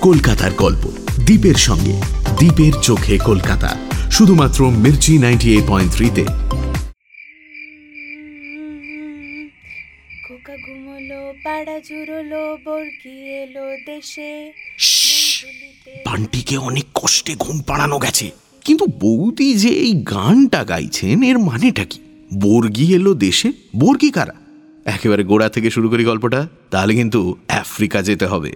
কলকাতার গল্প। দ্বীপের সঙ্গে দ্বীপের চোখে কলকাতা। শুধুমাত্র মির্চি নাইনটি এইট পয়েন্ট থ্রিতে। পাড়া জুড়লো বর্গি এলো দেশে বান্টিকে অনেক কষ্টে ঘুম পাড়ানো গেছে কিন্তু বৌদি যে এই গানটা গাইছেন এর মানেটা কি বর্গি এলো দেশে। বর্গি কারা একেবারে গোড়া থেকে শুরু করি গল্পটা তাহলে কিন্তু আফ্রিকা যেতে হবে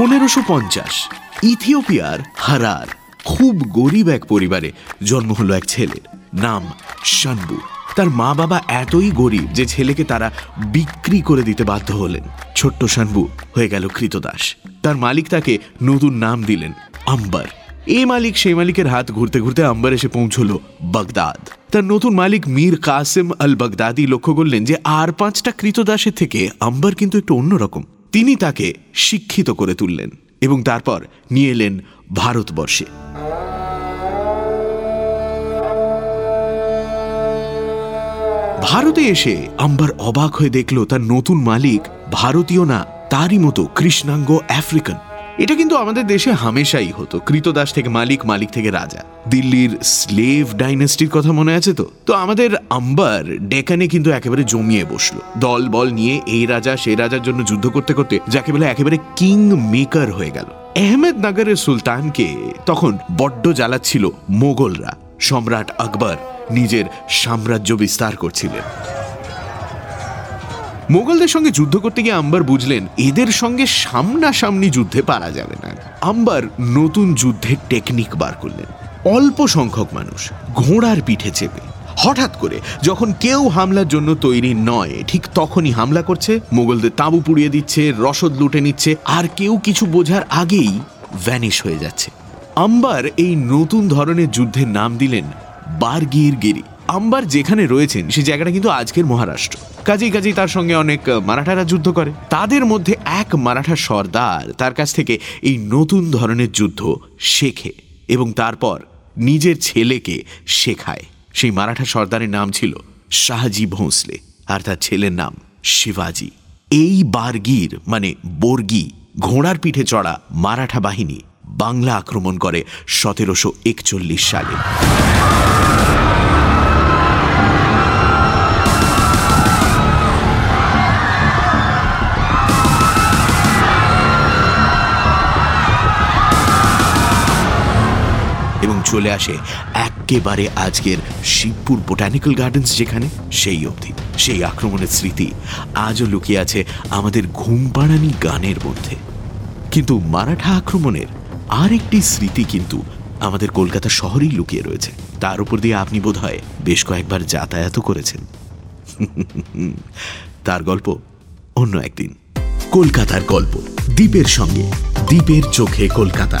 পনেরোশো পঞ্চাশ। ইথিওপিয়ার হারার খুব গরিব এক পরিবারে জন্ম হলো এক ছেলের। নাম শানবু। তার মা বাবা এতই গরিব যে ছেলেকে তারা বিক্রি করে দিতে বাধ্য হলেন। ছোট্ট শানবু হয়ে গেল কৃতদাস। তার মালিক তাকে নতুন নাম দিলেন আম্বার। এ মালিক সেই মালিকের হাত ঘুরতে ঘুরতে আম্বার এসে পৌঁছলো বাগদাদ। তার নতুন মালিক মীর কাসেম আল বাগদাদি লক্ষ্য করলেন যে আর পাঁচটা কৃতদাসের থেকে আম্বার কিন্তু একটু অন্যরকম। তিনি তাকে শিক্ষিত করে তুললেন এবং তারপর নিয়ে এলেন ভারতবর্ষে। ভারতে এসে আম্বার অবাক হয়ে দেখল তার নতুন মালিক ভারতীয় না, তারই মতো কৃষ্ণাঙ্গ আফ্রিকান। এটা কিন্তু আমাদের দেশে হামেশাই হতো। কৃতদাস থেকে মালিক মালিক থেকে রাজা। দিল্লির স্লেভ ডাইনেস্টির কথা মনে আছে তো? তো আমাদের আম্বার ডেকানে কিন্তু একেবারে জমিয়ে বসল। দল বল নিয়ে এই রাজা, সেই রাজার জন্য যুদ্ধ করতে করতে যাকে বলে একেবারে কিং মেকার হয়ে গেল। আহমেদনগরের সুলতানকে তখন বড্ড জ্বালাচ্ছিল মোগলরা। সম্রাট আকবর নিজের সাম্রাজ্য বিস্তার করছিলেন। মোগলদের সঙ্গে যুদ্ধ করতে গিয়ে আম্বার বুঝলেন, এদের সঙ্গে সামনাসামনি যুদ্ধে পারা যাবে না। আম্বার নতুন যুদ্ধের টেকনিক বার করলেন। অল্প সংখ্যক মানুষ ঘোড়ার পিঠে চেপে। হঠাৎ করে যখন কেউ হামলার জন্য তৈরি নয়, ঠিক তখনই হামলা করছে, মোগলদের তাঁবু পুড়িয়ে দিচ্ছে, রসদ লুটে নিচ্ছে, আর কেউ কিছু বোঝার আগেই ভ্যানিশ হয়ে যাচ্ছে। আম্বার এই নতুন ধরনের যুদ্ধের নাম দিলেন বারগির গিরি। আম্বার যেখানে রয়েছেন সেই জায়গাটা কিন্তু আজকের মহারাষ্ট্র। কাজেই কাজেই তার সঙ্গে অনেক মারাঠারা যুদ্ধ করে। তাদের মধ্যে এক মারাঠা সর্দার তার কাছ থেকে এই নতুন ধরনের যুদ্ধ শেখে এবং তারপর নিজের ছেলেকে শেখায়। সেই মারাঠা সর্দারের নাম ছিল শাহজি ভোঁসলে আর তার ছেলের নাম শিবাজি। এই বারগির মানে বর্গি, ঘোড়ার পিঠে চড়া মারাঠা বাহিনী বাংলা আক্রমণ করে সতেরোশো একচল্লিশ সালে। চলে আসে একেবারে আজকের শিবপুর বোটানিক্যাল গার্ডেন্স যেখানে সেই অবধি, সেই আক্রমণের স্মৃতি আজও লুকিয়ে আছে আমাদের ঘুম পাড়ানি গানের মধ্যে। কিন্তু মারাঠা আক্রমণের আরেকটি স্মৃতি কিন্তু আমাদের কলকাতা শহরেই লুকিয়ে রয়েছে। তার উপর দিয়ে আপনি বোধহয় বেশ কয়েকবার যাতায়াত করেছেন। তার গল্প অন্য একদিন। কলকাতার গল্প, দ্বীপের সঙ্গে, দ্বীপের চোখে কলকাতা।